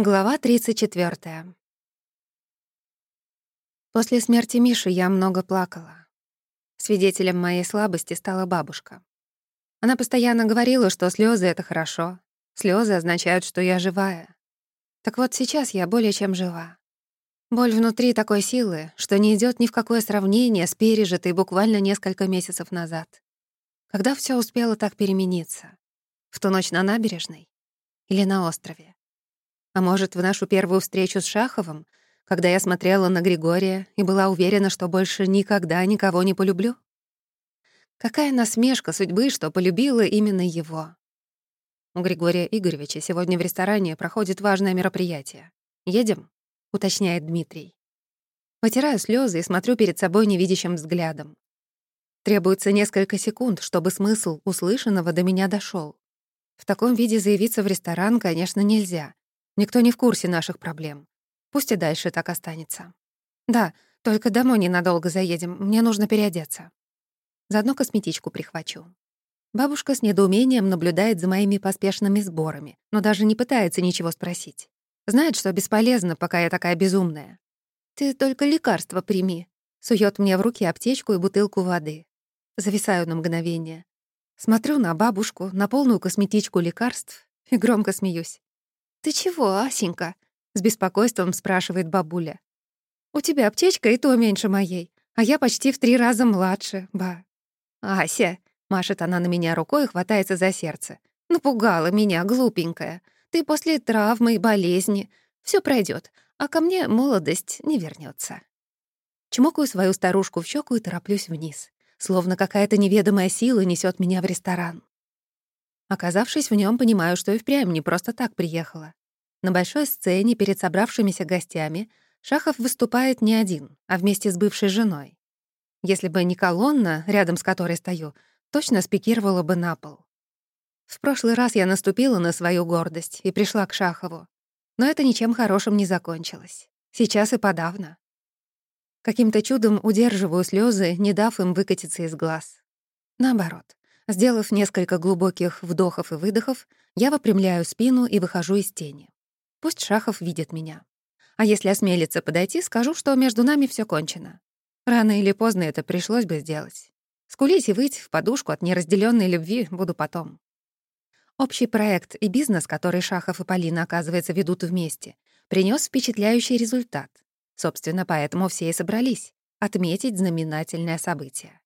Глава 34. После смерти Миши я много плакала. Свидетелем моей слабости стала бабушка. Она постоянно говорила, что слезы это хорошо. Слезы означают, что я живая. Так вот сейчас я более чем жива. Боль внутри такой силы, что не идет ни в какое сравнение с пережитой буквально несколько месяцев назад. Когда все успело так перемениться? В ту ночь на набережной? Или на острове? А может, в нашу первую встречу с Шаховым, когда я смотрела на Григория и была уверена, что больше никогда никого не полюблю? Какая насмешка судьбы, что полюбила именно его. У Григория Игоревича сегодня в ресторане проходит важное мероприятие. «Едем?» — уточняет Дмитрий. Вытираю слезы и смотрю перед собой невидящим взглядом. Требуется несколько секунд, чтобы смысл услышанного до меня дошел. В таком виде заявиться в ресторан, конечно, нельзя. Никто не в курсе наших проблем. Пусть и дальше так останется. Да, только домой ненадолго заедем, мне нужно переодеться. Заодно косметичку прихвачу. Бабушка с недоумением наблюдает за моими поспешными сборами, но даже не пытается ничего спросить. Знает, что бесполезно, пока я такая безумная. «Ты только лекарство прими», — сует мне в руки аптечку и бутылку воды. Зависаю на мгновение. Смотрю на бабушку, на полную косметичку лекарств и громко смеюсь. «Ты чего, Асенька?» — с беспокойством спрашивает бабуля. «У тебя аптечка и то меньше моей, а я почти в три раза младше, ба». «Ася!» — машет она на меня рукой и хватается за сердце. «Напугала меня, глупенькая. Ты после травмы и болезни. все пройдет, а ко мне молодость не вернется. Чмокаю свою старушку в щеку и тороплюсь вниз, словно какая-то неведомая сила несет меня в ресторан. Оказавшись в нем, понимаю, что и впрямь не просто так приехала. На большой сцене перед собравшимися гостями Шахов выступает не один, а вместе с бывшей женой. Если бы не колонна, рядом с которой стою, точно спикировала бы на пол. В прошлый раз я наступила на свою гордость и пришла к Шахову. Но это ничем хорошим не закончилось. Сейчас и подавно. Каким-то чудом удерживаю слезы, не дав им выкатиться из глаз. Наоборот, Сделав несколько глубоких вдохов и выдохов, я выпрямляю спину и выхожу из тени. Пусть Шахов видит меня. А если осмелится подойти, скажу, что между нами все кончено. Рано или поздно это пришлось бы сделать. Скулить и выть в подушку от неразделенной любви буду потом. Общий проект и бизнес, который Шахов и Полина, оказывается, ведут вместе, принес впечатляющий результат. Собственно, поэтому все и собрались — отметить знаменательное событие.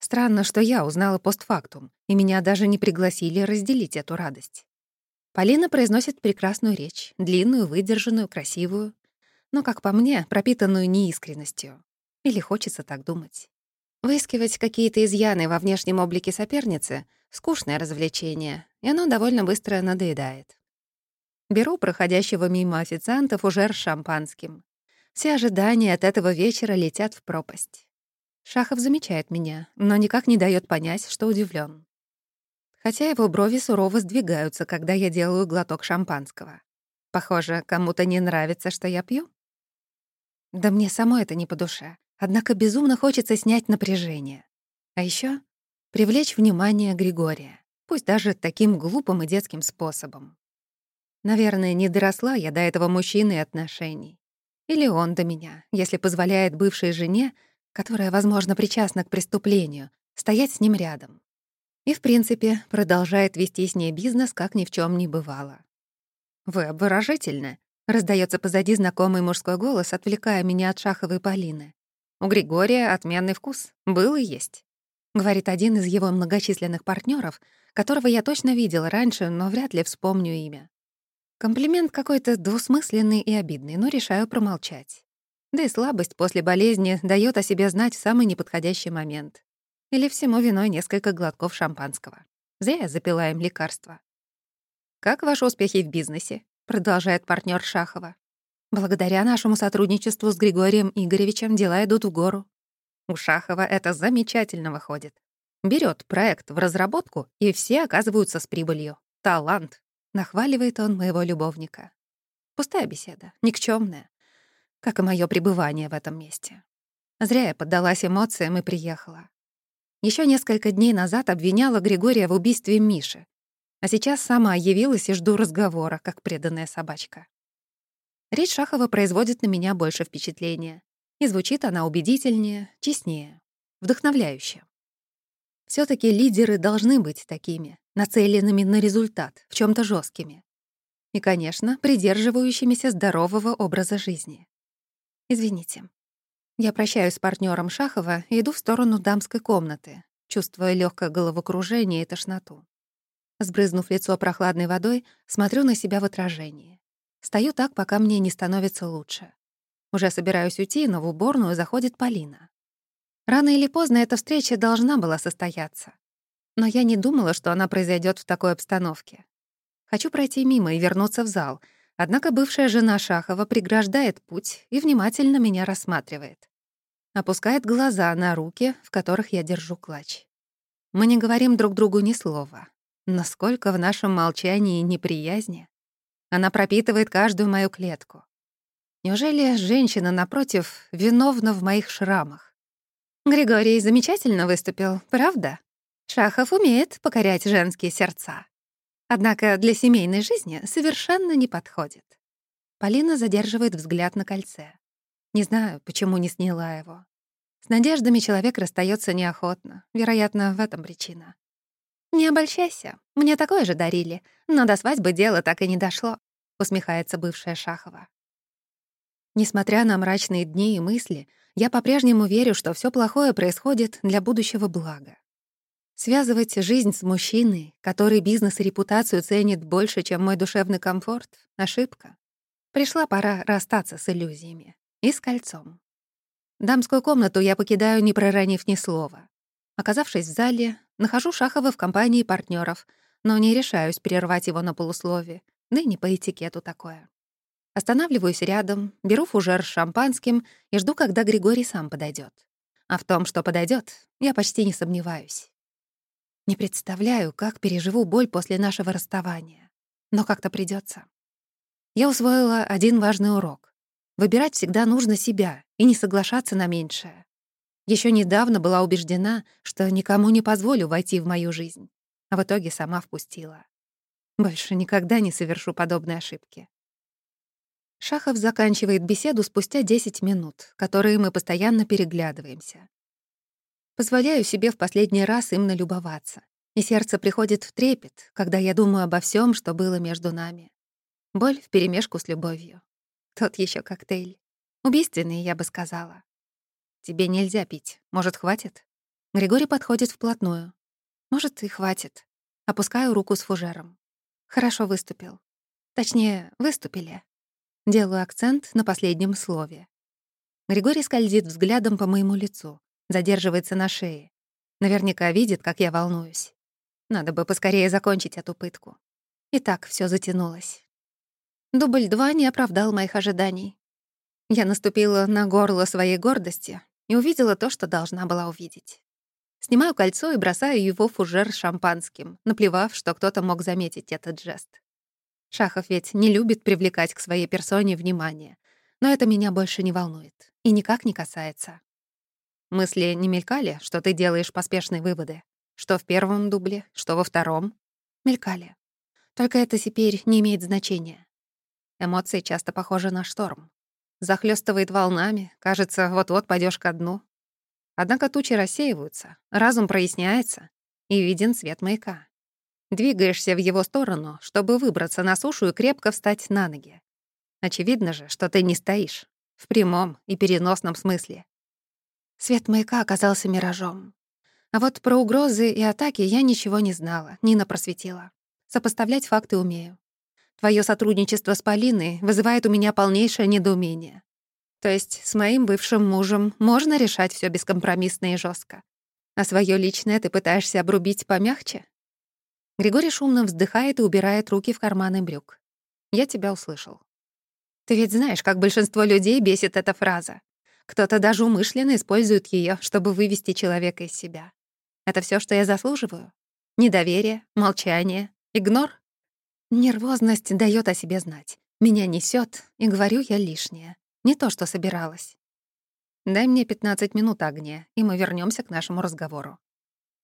Странно, что я узнала постфактум, и меня даже не пригласили разделить эту радость. Полина произносит прекрасную речь, длинную, выдержанную, красивую, но, как по мне, пропитанную неискренностью. Или хочется так думать. Выискивать какие-то изъяны во внешнем облике соперницы — скучное развлечение, и оно довольно быстро надоедает. Беру проходящего мимо официантов уже с шампанским. Все ожидания от этого вечера летят в пропасть. Шахов замечает меня, но никак не дает понять, что удивлен. Хотя его брови сурово сдвигаются, когда я делаю глоток шампанского. Похоже, кому-то не нравится, что я пью. Да мне само это не по душе. Однако безумно хочется снять напряжение. А еще привлечь внимание Григория, пусть даже таким глупым и детским способом. Наверное, не доросла я до этого мужчины и отношений. Или он до меня, если позволяет бывшей жене которая, возможно, причастна к преступлению, стоять с ним рядом. И, в принципе, продолжает вести с ней бизнес, как ни в чем не бывало. «Вы обворожительны», — раздается позади знакомый мужской голос, отвлекая меня от Шаховой Полины. «У Григория отменный вкус. Был и есть», — говорит один из его многочисленных партнеров, которого я точно видела раньше, но вряд ли вспомню имя. Комплимент какой-то двусмысленный и обидный, но решаю промолчать. Да и слабость после болезни дает о себе знать в самый неподходящий момент. Или всему виной несколько глотков шампанского. Зря я запила им лекарства. «Как ваши успехи в бизнесе?» — продолжает партнер Шахова. «Благодаря нашему сотрудничеству с Григорием Игоревичем дела идут в гору. У Шахова это замечательно выходит. Берет проект в разработку, и все оказываются с прибылью. Талант!» — нахваливает он моего любовника. Пустая беседа, никчемная как и мое пребывание в этом месте. Зря я поддалась эмоциям и приехала. Еще несколько дней назад обвиняла Григория в убийстве Миши, а сейчас сама явилась и жду разговора, как преданная собачка. Речь Шахова производит на меня больше впечатления. И звучит она убедительнее, честнее, вдохновляюще. все таки лидеры должны быть такими, нацеленными на результат, в чем то жесткими. И, конечно, придерживающимися здорового образа жизни. Извините. Я прощаюсь с партнером Шахова и иду в сторону дамской комнаты, чувствуя легкое головокружение и тошноту. Сбрызнув лицо прохладной водой, смотрю на себя в отражении. Стою так, пока мне не становится лучше. Уже собираюсь уйти, но в уборную заходит Полина. Рано или поздно эта встреча должна была состояться. Но я не думала, что она произойдет в такой обстановке. Хочу пройти мимо и вернуться в зал, однако бывшая жена Шахова преграждает путь и внимательно меня рассматривает. Опускает глаза на руки, в которых я держу клатч. Мы не говорим друг другу ни слова. Насколько в нашем молчании неприязни. Она пропитывает каждую мою клетку. Неужели женщина, напротив, виновна в моих шрамах? Григорий замечательно выступил, правда? Шахов умеет покорять женские сердца. Однако для семейной жизни совершенно не подходит. Полина задерживает взгляд на кольце. Не знаю, почему не сняла его. С надеждами человек расстается неохотно. Вероятно, в этом причина. «Не обольщайся, мне такое же дарили, но до свадьбы дело так и не дошло», — усмехается бывшая Шахова. Несмотря на мрачные дни и мысли, я по-прежнему верю, что все плохое происходит для будущего блага. Связывать жизнь с мужчиной, который бизнес и репутацию ценит больше, чем мой душевный комфорт — ошибка. Пришла пора расстаться с иллюзиями. И с кольцом. Дамскую комнату я покидаю, не проронив ни слова. Оказавшись в зале, Нахожу Шахова в компании партнеров, но не решаюсь прервать его на полуслове, да и не по этикету такое. Останавливаюсь рядом, беру фужер с шампанским и жду, когда Григорий сам подойдет. А в том, что подойдет, я почти не сомневаюсь. Не представляю, как переживу боль после нашего расставания. Но как-то придется. Я усвоила один важный урок. Выбирать всегда нужно себя и не соглашаться на меньшее. Еще недавно была убеждена, что никому не позволю войти в мою жизнь, а в итоге сама впустила. Больше никогда не совершу подобной ошибки. Шахов заканчивает беседу спустя 10 минут, которые мы постоянно переглядываемся. Позволяю себе в последний раз им налюбоваться, и сердце приходит в трепет, когда я думаю обо всем, что было между нами. Боль вперемешку с любовью. Тот еще коктейль. Убийственный, я бы сказала. «Тебе нельзя пить. Может, хватит?» Григорий подходит вплотную. «Может, и хватит». Опускаю руку с фужером. «Хорошо выступил. Точнее, выступили». Делаю акцент на последнем слове. Григорий скользит взглядом по моему лицу, задерживается на шее. Наверняка видит, как я волнуюсь. Надо бы поскорее закончить эту пытку. И так всё затянулось. Дубль два не оправдал моих ожиданий. Я наступила на горло своей гордости и увидела то, что должна была увидеть. Снимаю кольцо и бросаю его в фужер шампанским, наплевав, что кто-то мог заметить этот жест. Шахов ведь не любит привлекать к своей персоне внимание, но это меня больше не волнует и никак не касается. Мысли не мелькали, что ты делаешь поспешные выводы? Что в первом дубле, что во втором? Мелькали. Только это теперь не имеет значения. Эмоции часто похожи на шторм. Захлестывает волнами, кажется, вот-вот пойдешь ко дну. Однако тучи рассеиваются, разум проясняется, и виден свет маяка. Двигаешься в его сторону, чтобы выбраться на сушу и крепко встать на ноги. Очевидно же, что ты не стоишь. В прямом и переносном смысле. Свет маяка оказался миражом. А вот про угрозы и атаки я ничего не знала, Нина просветила. Сопоставлять факты умею. Твое сотрудничество с Полиной вызывает у меня полнейшее недоумение. То есть с моим бывшим мужем можно решать все бескомпромиссно и жестко, а свое личное ты пытаешься обрубить помягче? Григорий шумно вздыхает и убирает руки в карманы брюк. Я тебя услышал. Ты ведь знаешь, как большинство людей бесит эта фраза. Кто-то даже умышленно использует ее, чтобы вывести человека из себя. Это все, что я заслуживаю? Недоверие, молчание, игнор? Нервозность дает о себе знать. Меня несет, и говорю я лишнее. Не то, что собиралась. Дай мне 15 минут, Агния, и мы вернемся к нашему разговору.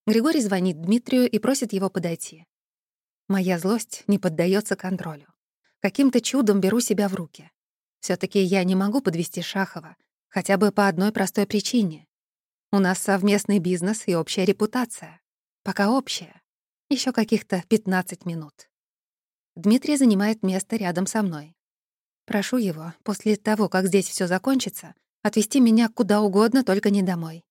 Григорий звонит Дмитрию и просит его подойти. Моя злость не поддается контролю. Каким-то чудом беру себя в руки. все таки я не могу подвести Шахова, хотя бы по одной простой причине. У нас совместный бизнес и общая репутация. Пока общая. Еще каких-то 15 минут. Дмитрий занимает место рядом со мной. Прошу его, после того, как здесь все закончится, отвезти меня куда угодно, только не домой.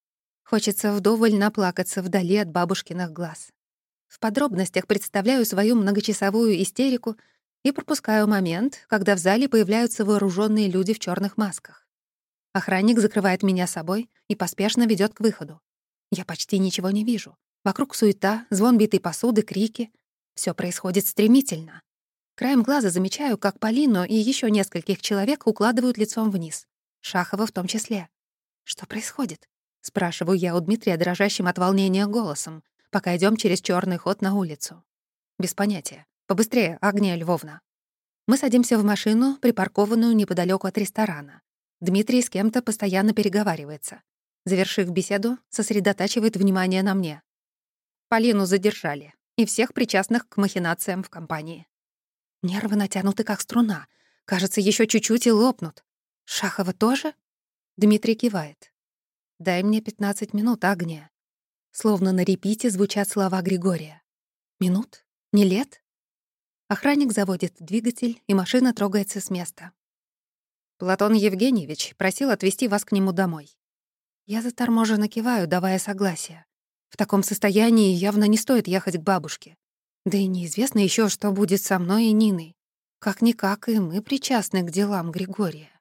Хочется вдоволь наплакаться вдали от бабушкиных глаз. В подробностях представляю свою многочасовую истерику и пропускаю момент, когда в зале появляются вооруженные люди в черных масках. Охранник закрывает меня собой и поспешно ведет к выходу. Я почти ничего не вижу. Вокруг суета, звон битой посуды, крики. Все происходит стремительно. Краем глаза замечаю, как Полину и еще нескольких человек укладывают лицом вниз. Шахова в том числе. Что происходит? Спрашиваю я у Дмитрия дрожащим от волнения голосом, пока идем через черный ход на улицу. Без понятия. Побыстрее, Агния Львовна. Мы садимся в машину, припаркованную неподалеку от ресторана. Дмитрий с кем-то постоянно переговаривается. Завершив беседу, сосредотачивает внимание на мне. Полину задержали. И всех причастных к махинациям в компании. Нервы натянуты, как струна. Кажется, еще чуть-чуть и лопнут. Шахова тоже? Дмитрий кивает. «Дай мне 15 минут, Агния». Словно на репите звучат слова Григория. «Минут? Не лет?» Охранник заводит двигатель, и машина трогается с места. Платон Евгеньевич просил отвезти вас к нему домой. Я заторможенно киваю, давая согласие. В таком состоянии явно не стоит ехать к бабушке. Да и неизвестно еще, что будет со мной и Ниной. Как-никак и мы причастны к делам Григория.